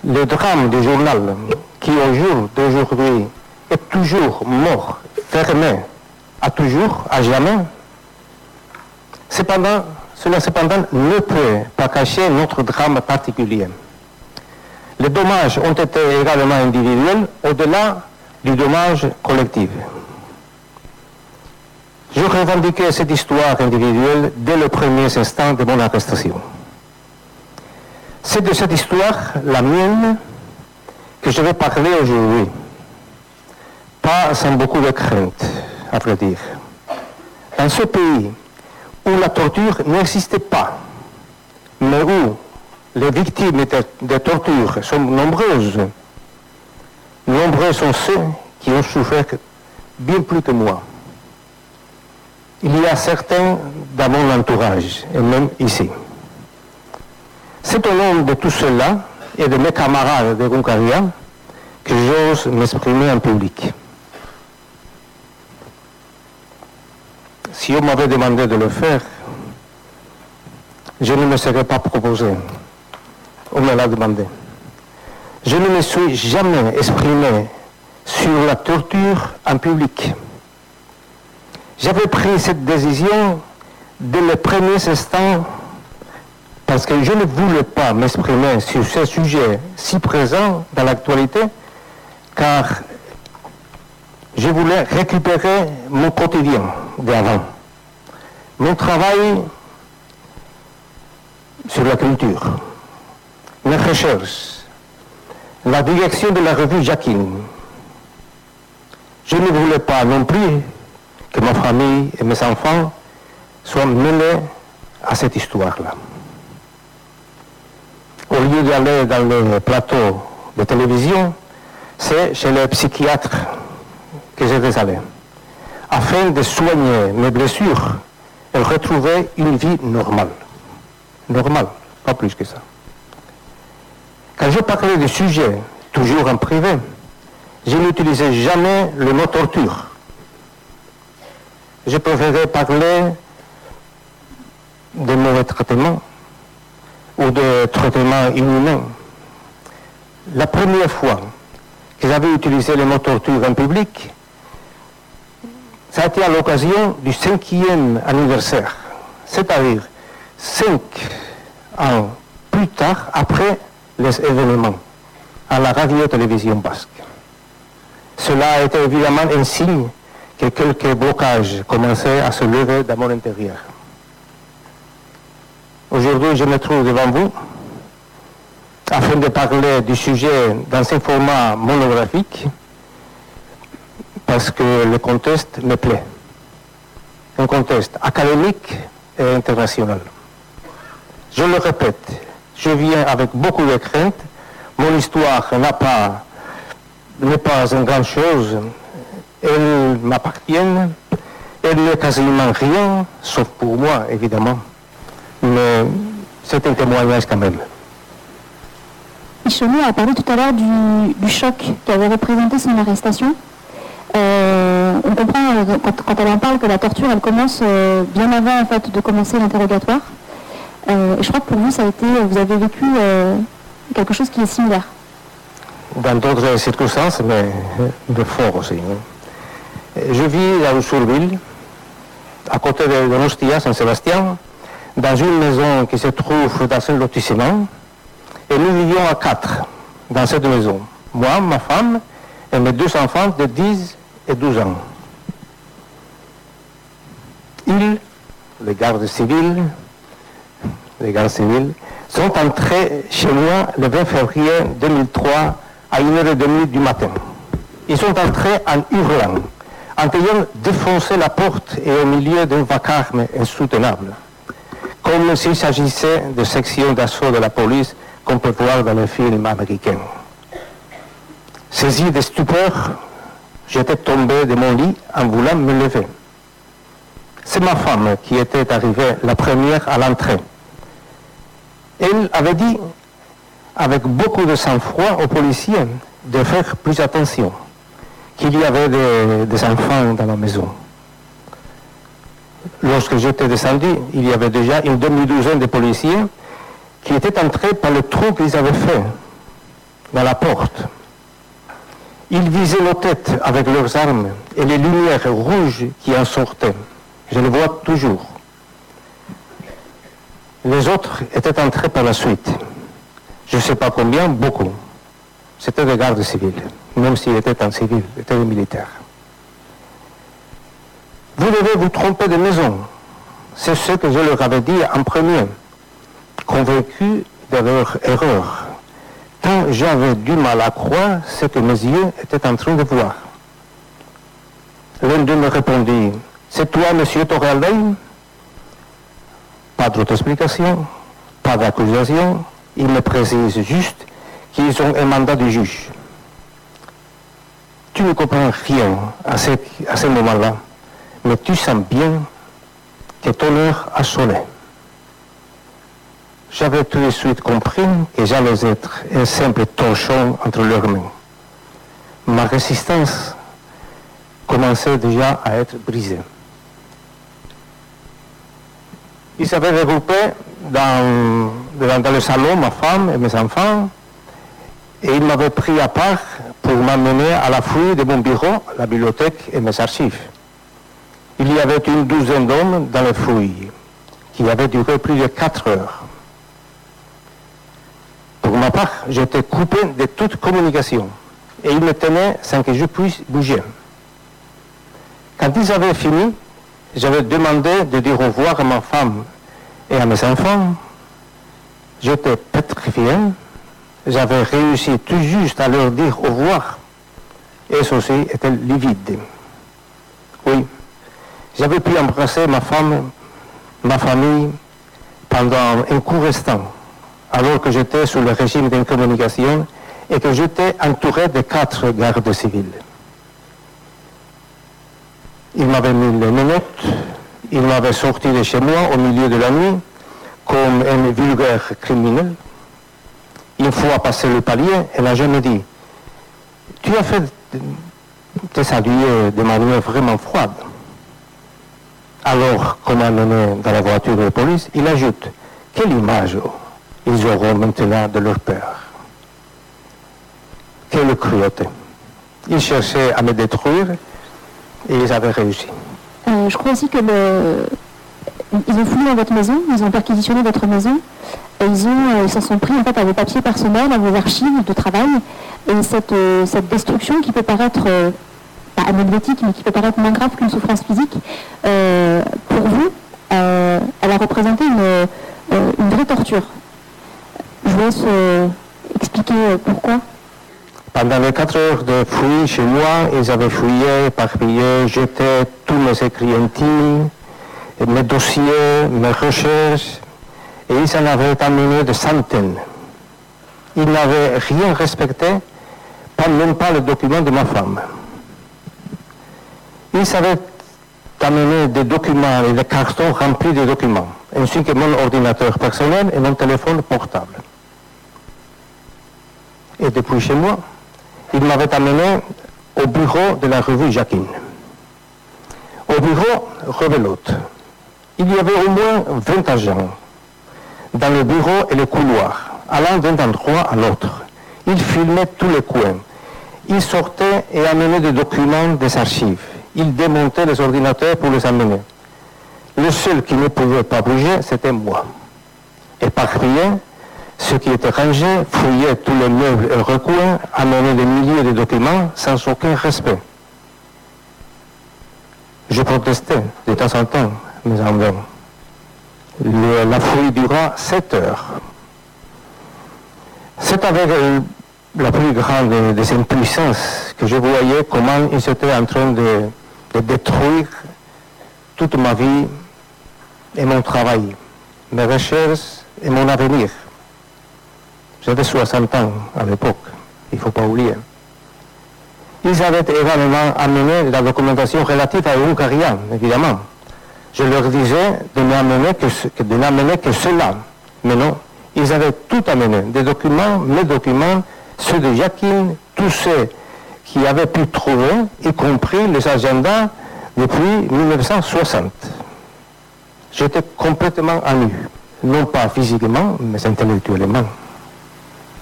Le drame du journal, qui au jour d'aujourd'hui est toujours mort, fermé, à toujours, à jamais, cependant, cela cependant ne peut pas cacher notre drame particulier. Les dommages ont été également individuels au-delà du dommage collectif. Je revendiquais cette histoire individuelle dès le premier instant de mon arrestation. C'est de cette histoire, la mienne, que je vais parler aujourd'hui. Pas sans beaucoup de crainte, à vrai dire. Dans ce pays où la torture n'existait pas, mais où les victimes de, torture sont nombreuses. Nombreux sont ceux qui ont souffert bien plus que moi. Il y a certains dans mon entourage, et même ici. C'est au nom de tout cela et de mes camarades de Goncaria que j'ose m'exprimer en public. Si on m'avait demandé de le faire, je ne me serais pas proposé on me l'a demandé. Je ne me suis jamais exprimé sur la torture en public. J'avais pris cette décision dès les premiers instants parce que je ne voulais pas m'exprimer sur ce sujet si présent dans l'actualité, car je voulais récupérer mon quotidien d'avant, mon travail sur la culture les recherches, la direction de la revue Jacqueline. Je ne voulais pas non plus que ma famille et mes enfants soient mêlés à cette histoire-là. Au lieu d'aller dans les plateaux de télévision, c'est chez les psychiatres que j'étais allé, afin de soigner mes blessures et retrouver une vie normale. Normale, pas plus que ça. Quand je parlais de sujets, toujours en privé, je n'utilisais jamais le mot torture. Je préférais parler de mauvais traitements ou de traitements inhumains. La première fois que j'avais utilisé le mot torture en public, ça a été à l'occasion du cinquième anniversaire, c'est-à-dire cinq ans plus tard, après les événements à la radio-télévision basque. Cela a été évidemment un signe que quelques blocages commençaient à se lever dans mon intérieur. Aujourd'hui, je me trouve devant vous afin de parler du sujet dans un format monographique parce que le contexte me plaît. Un contexte académique et international. Je le répète, je viens avec beaucoup de crainte. Mon histoire n'a pas, n'est pas une grande chose. Elle m'appartient. Elle n'est quasiment rien, sauf pour moi, évidemment. Mais c'est un témoignage quand même. Michonnet a parlé tout à l'heure du, choc qui avait représenté son arrestation. Euh, on comprend euh, quand, elle en parle que la torture, elle commence euh, bien avant en fait de commencer l'interrogatoire. Euh, je crois que pour vous, ça a été, vous avez vécu euh, quelque chose qui est similaire. dans d'autres circonstances, mais de fort aussi. Hein. Je vis à Sourville, à côté de Donostia, Saint-Sébastien, dans une maison qui se trouve dans un lotissement, et nous vivions à quatre dans cette maison. Moi, ma femme et mes deux enfants de 10 et 12 ans. Ils, les gardes civils, les gardes civils, sont entrés chez moi le 20 février 2003 à 1h30 du matin. Ils sont entrés en hurlant, en ayant défoncé la porte et au milieu d'un vacarme insoutenable, comme s'il s'agissait de sections d'assaut de la police qu'on peut voir dans les films américains. Saisi de stupeur, j'étais tombé de mon lit en voulant me lever. C'est ma femme qui était arrivée la première à l'entrée. Elle avait dit, avec beaucoup de sang-froid aux policiers, de faire plus attention, qu'il y avait des, enfants dans la maison. Lorsque j'étais descendu, il y avait déjà une demi-douzaine de policiers qui étaient entrés par le trou qu'ils avaient fait dans la porte. Ils visaient nos têtes avec leurs armes et les lumières rouges qui en sortaient. Je les vois toujours. Les autres étaient entrés par la suite. Je ne sais pas combien, beaucoup. C'était des gardes civils, même s'ils étaient en civil, étaient des militaires. Vous devez vous tromper de maison. C'est ce que je leur avais dit en premier, convaincu de leur erreur quand j'avais du mal à croire ce que mes yeux étaient en train de voir. L'un d'eux me répondit, c'est toi, monsieur Torraldein Pas d'autre explication, pas d'accusation. Il me précise juste qu'ils ont un mandat du juge. Tu ne comprends rien à ce, à ce moment-là, mais tu sens bien que ton heure a sonné j'avais tout de suite compris que j'allais être un simple torchon entre leurs mains. Ma résistance commençait déjà à être brisée. Ils s'avaient regroupé dans, dans, le salon, ma femme et mes enfants, et ils m'avaient pris à part pour m'amener à la fouille de mon bureau, la bibliothèque et mes archives. Il y avait une douzaine d'hommes dans les fouilles, qui avaient duré plus de quatre heures. Pour ma part, j'étais coupé de toute communication et ils me tenaient sans que je puisse bouger. Quand ils avaient fini, j'avais demandé de dire au revoir à ma femme et à mes enfants. J'étais pétrifié. J'avais réussi tout juste à leur dire au revoir. Et ceci était livide. Oui, j'avais pu embrasser ma femme, ma famille pendant un court instant alors que j'étais sous le régime d'incommunication et que j'étais entouré de quatre gardes civils. Ils m'avaient mis les menottes, ils m'avaient sorti de chez moi au milieu de la nuit comme un vulgaire criminel. Une fois passé le palier, elle a jamais dit Tu as fait tes saluer de manière vraiment froide. Alors, comme amené dans la voiture de police, il ajoute Quelle image ils auront maintenant de leur père. Quelle cruauté. Ils cherchaient à me détruire et ils avaient réussi. Euh, je crois aussi que ils ont fouillé dans votre maison, ils ont perquisitionné votre maison et ils ont, euh, s'en sont pris en fait à vos papiers personnels, à vos archives de travail. Et cette, euh, cette destruction qui peut paraître pas anecdotique, mais qui peut paraître moins grave qu'une souffrance physique, pour vous, elle a représenté une, une vraie torture. Je vous laisse expliquer pourquoi. Pendant les quatre heures de fouille chez moi, ils avaient fouillé, éparpillé, jeté tous mes écrits intimes, mes dossiers, mes recherches, et ils en avaient amené de centaines. Ils n'avaient rien respecté, pas même pas le document de ma femme. Ils avaient amené des documents et des cartons remplis de documents, ainsi que mon ordinateur personnel et mon téléphone portable et depuis chez moi, il m'avait amené au bureau de la revue Jacquine. Au bureau, rebelote. Il y avait au moins 20 agents dans le bureau et le couloir, allant d'un endroit à l'autre. Il filmait tous les coins. Il sortait et amenait des documents des archives. Il démontait les ordinateurs pour les amener. Le seul qui ne pouvait pas bouger, c'était moi. Éparpillé, ce qui était rangé, fouillait tous les meubles et recoins, amenait des milliers de documents sans aucun respect. Je protestais de temps en temps, mais en la fouille dura sept heures. C'est avec la plus grande des impuissances que je voyais comment ils étaient en train de, de détruire toute ma vie et mon travail, mes recherches et mon avenir. J'avais 60 ans à l'époque, il ne faut pas oublier. Ils avaient également amené la documentation relative à Hungaria, évidemment. Je leur disais de n'amener que, que cela. Mais non, ils avaient tout amené, des documents, mes documents, ceux de Jacqueline, tous ceux qui avaient pu trouver, y compris les agendas depuis 1960. J'étais complètement à nu, non pas physiquement, mais intellectuellement.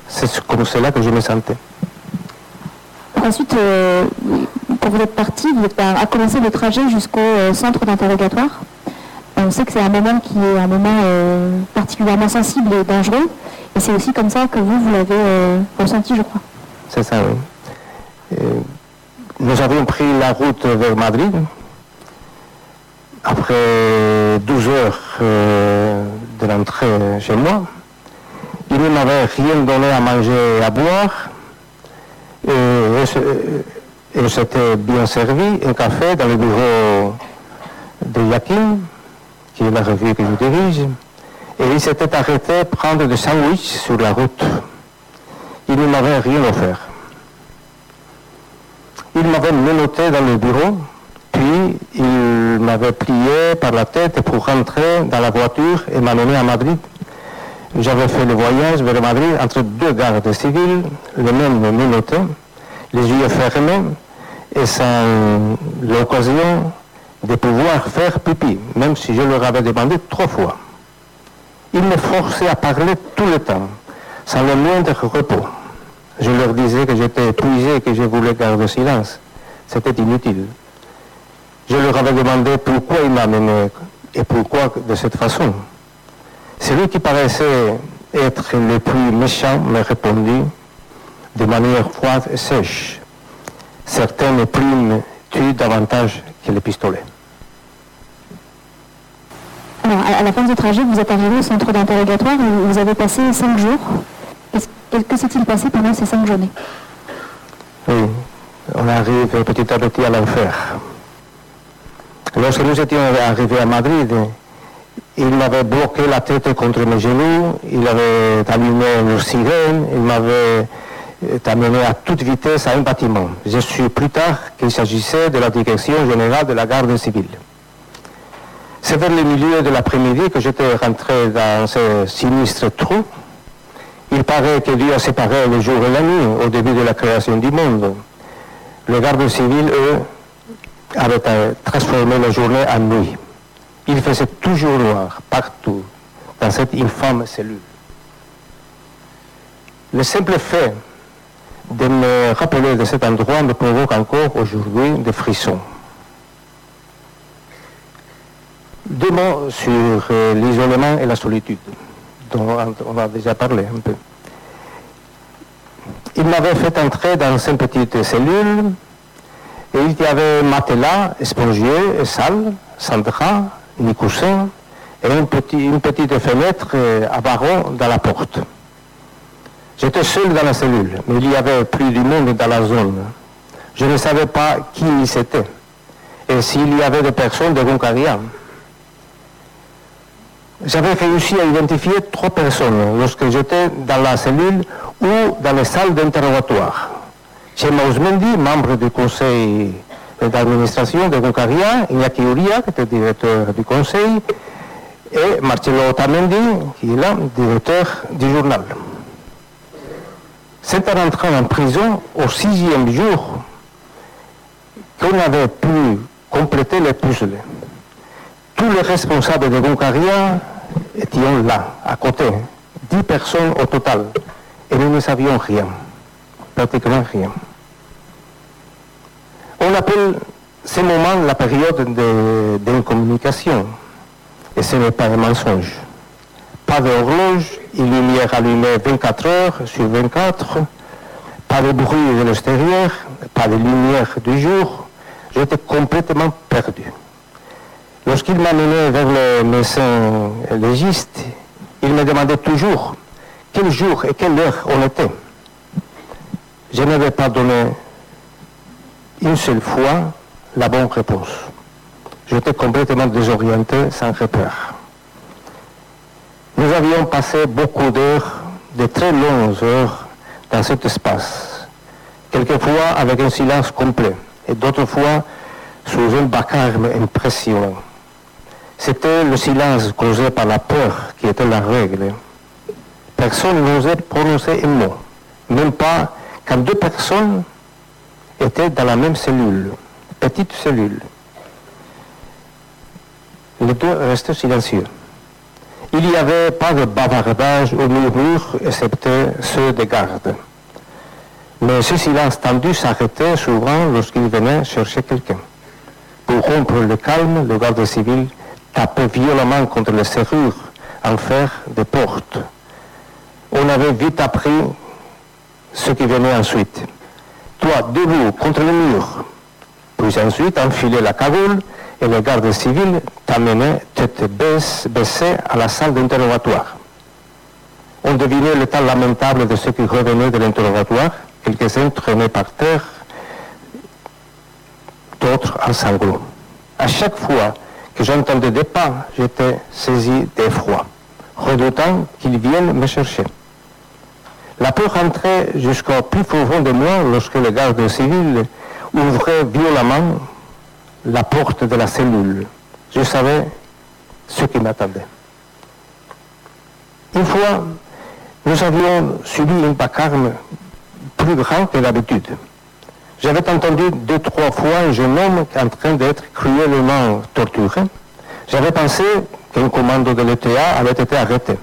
C'est comme cela que je me sentais. Ensuite, euh, quand vous êtes parti, vous êtes à, commencer le trajet jusqu'au euh, centre d'interrogatoire. On sait que c'est un moment qui est un moment euh, particulièrement sensible et dangereux. Et c'est aussi comme ça que vous, vous l'avez ressenti, je crois. C'est ça, oui. nous avons pris la route vers Madrid. Après 12 heures de l'entrée chez moi, il ne m'avait rien donné à manger et à boire. Et, s'était bien servi, un café dans le bureau de Yakin, qui est la revue que je dirige. Et il s'était arrêté prendre des sandwichs sur la route. Il ne m'avait rien offert. Il m'avait menotté dans le bureau, puis il m'avait plié par la tête pour rentrer dans la voiture et m'amener à Madrid. J'avais fait le voyage vers Madrid entre deux gardes civils, le même menotté, les yeux fermés et sans l'occasion de pouvoir faire pipi, même si je leur avais demandé trois fois. Ils me forçaient à parler tout le temps, sans le moindre repos. Je leur disais que j'étais épuisé et que je voulais garder silence. C'était inutile. Je leur avais demandé pourquoi ils m'amenaient et pourquoi de cette façon. Celui qui paraissait être le plus méchant me répondit de manière froide et sèche. Certaines plumes tuent davantage que les pistolets. Alors, à la fin du trajet, vous êtes arrivé au centre d'interrogatoire et vous avez passé cinq jours. Que s'est-il passé pendant ces cinq journées? Oui, on arrive petit à petit à l'enfer. Lorsque nous étions arrivés à Madrid, il m'avait bloqué la tête contre mes genoux, il avait allumé le sirène, il m'avait amené à toute vitesse à un bâtiment. Je suis plus tard qu'il s'agissait de la direction générale de la garde civile. C'est vers le milieu de l'après-midi que j'étais rentré dans ce sinistre trou. Il paraît que Dieu a séparé le jour et la nuit au début de la création du monde. Les gardes civils, eux, avaient transformé la journée en nuit. Il faisait toujours noir, partout, dans cette infâme cellule. Le simple fait de me rappeler de cet endroit me provoque encore aujourd'hui des frissons. Deux mots sur euh, l'isolement et la solitude, dont on a déjà parlé un peu. Il m'avait fait entrer dans une petite cellule et il y avait matelas espongieux et sale, sans drap, ni coussin, et une, une petite fenêtre euh, à barreaux dans la porte. J'étais seul dans la cellule, mais il y avait plus du monde dans la zone. Je ne savais pas qui c'était et s'il y avait des personnes de Goncaria. J'avais réussi à identifier trois personnes lorsque j'étais dans la cellule ou dans les salles d'interrogatoire. Chez Mausmendi, membre du conseil d'administration de Goncaria, Iñaki Uria, qui était directeur du conseil, et Marcelo Otamendi, qui est là, directeur du journal. C'est en entrant en prison au sixième jour qu'on avait pu compléter les puzzles. Tous les responsables de Goncaria étaient là, à côté, dix personnes au total, et nous ne savions rien. pratiquement rien. On appelle ces moments la période d'incommunication. Et ce n'est pas un mensonge. Pas d'horloge, une lumière allumée 24 heures sur 24, pas de bruit de l'extérieur, pas de lumière du jour. J'étais complètement perdu. Lorsqu'il m'a mené vers le médecin légiste, il me demandait toujours quel jour et quelle heure on était. Je n'avais pas donné une seule fois la bonne réponse. J'étais complètement désorienté, sans repère. Nous avions passé beaucoup d'heures, de très longues heures, dans cet espace. Quelquefois avec un silence complet, et d'autres fois sous un vacarme impressionnant. C'était le silence causé par la peur qui était la règle. Personne n'osait prononcer un mot, même pas quand deux personnes étaient dans la même cellule, petite cellule. Les deux restaient silencieux. Il n'y avait pas de bavardage ou murmure, excepté ceux des gardes. Mais ce silence tendu s'arrêtait souvent lorsqu'il venait chercher quelqu'un. Pour rompre le calme, le garde civil tapait violemment contre les serrures en fer des portes. On avait vite appris ce qui venait ensuite. Toi, debout contre le mur. Puis ensuite, enfiler la cagoule et le garde civil t'amenait tête baissée à la salle d'interrogatoire. On devinait l'état lamentable de ceux qui revenaient de l'interrogatoire, quelques-uns traînaient par terre, d'autres en sanglots. À chaque fois que j'entendais des pas, j'étais saisi d'effroi, redoutant qu'ils viennent me chercher. La peur rentrait jusqu'au plus profond de moi lorsque le garde civil ouvrait violemment la porte de la cellule. Je savais ce qui m'attendait. Une fois, nous avions subi un vacarme plus grand que d'habitude. J'avais entendu deux, trois fois un jeune homme en train d'être cruellement torturé. J'avais pensé qu'un commando de l'ETA avait été arrêté.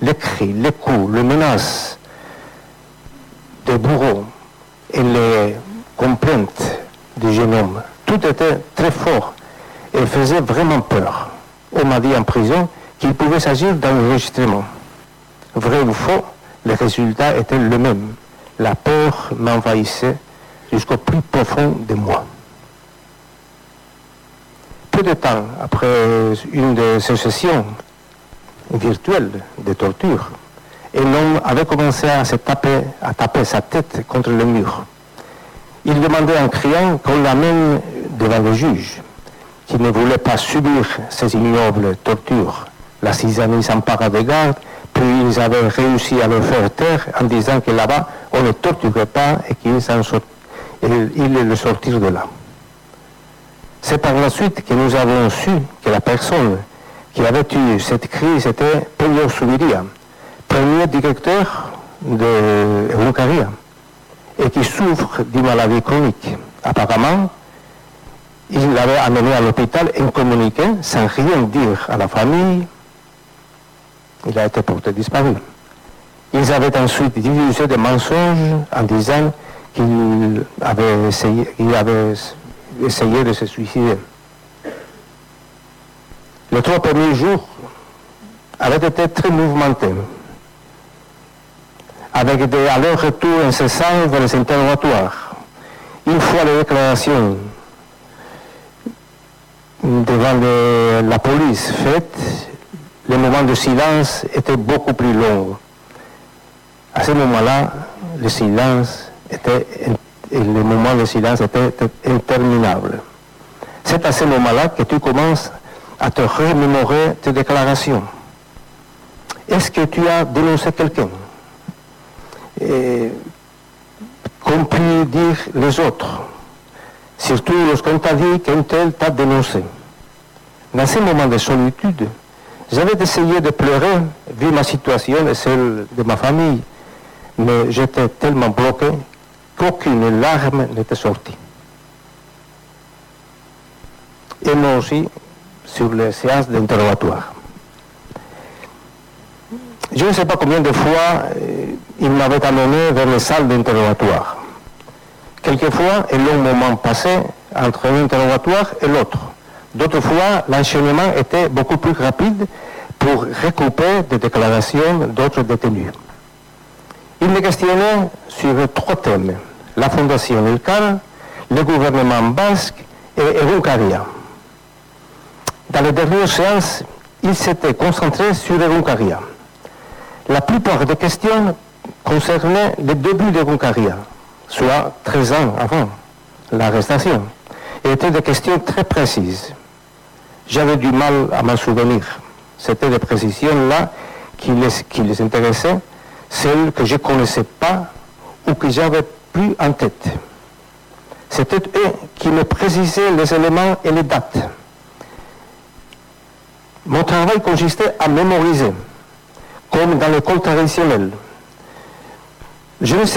Les cris, les coups, les menaces des bourreaux et les complaintes du jeune homme, tout était très fort et faisait vraiment peur. On m'a dit en prison qu'il pouvait s'agir d'enregistrement. Vrai ou faux, le résultat était le même. La peur m'envahissait jusqu'au plus profond de moi. Peu de temps après une de ces sessions virtuelles de torture, un homme avait commencé à se taper, à taper sa tête contre le mur. Il demandait en criant qu'on l'amène devant le juge, qui ne voulait pas subir ces ignobles tortures. La cisanie s'empara des gardes, puis ils avaient réussi à le faire taire en disant que là-bas, on ne torturait pas et qu'ils le sortir de là. C'est par la suite que nous avons su que la personne qui avait eu cette crise était Pedro Subiria, premier directeur de Eucaria, et qui souffre d'une maladie chronique. Apparemment, il l'avait amené à l'hôpital incommuniqué, sans rien dire à la famille. Il a été porté disparu. Ils avaient ensuite diffusé des mensonges en disant qu'il avait avait essayé de se suicider. Les trois premiers jours avaient été très mouvementés, avec des allers-retours incessants vers les interrogatoires. Une fois les déclarations devant la police faites, les moments de silence étaient beaucoup plus longs. À ce moment-là, le silence était, les moments de silence étaient interminables. C'est à ce moment-là que tu commences à te remémorer tes déclarations. Est-ce que tu as dénoncé quelqu'un? Compris dire les autres Surtout lorsqu'on t'a dit qu'un tel t'a dénoncé. Dans ces moments de solitude, j'avais essayé de pleurer, vu ma situation et celle de ma famille, mais j'étais tellement bloqué qu'aucune larme n'était sortie. Et moi aussi, sur les séances d'interrogatoire. Je ne sais pas combien de fois euh, il m'avait amené vers les salles d'interrogatoire. Quelquefois, un long moment passé entre un interrogatoire et l'autre. D'autres fois, l'enchaînement était beaucoup plus rapide pour recouper des déclarations d'autres détenus. Il me questionnait sur trois thèmes, la fondation Elkar, le gouvernement basque et Eruncaria. Dans les dernières séances, il s'était concentré sur Eruncaria. La plupart des questions concernaient le début d'Eruncaria, soit 13 ans avant l'arrestation, et étaient des questions très précises. J'avais du mal à m'en souvenir. C'était des précisions là qui les, qui les intéressaient, celles que je ne connaissais pas ou que j'avais plus en tête. C'était eux qui me précisaient les éléments et les dates. Mon travail consistait à mémoriser, comme dans l'école traditionnelle. Je ne sais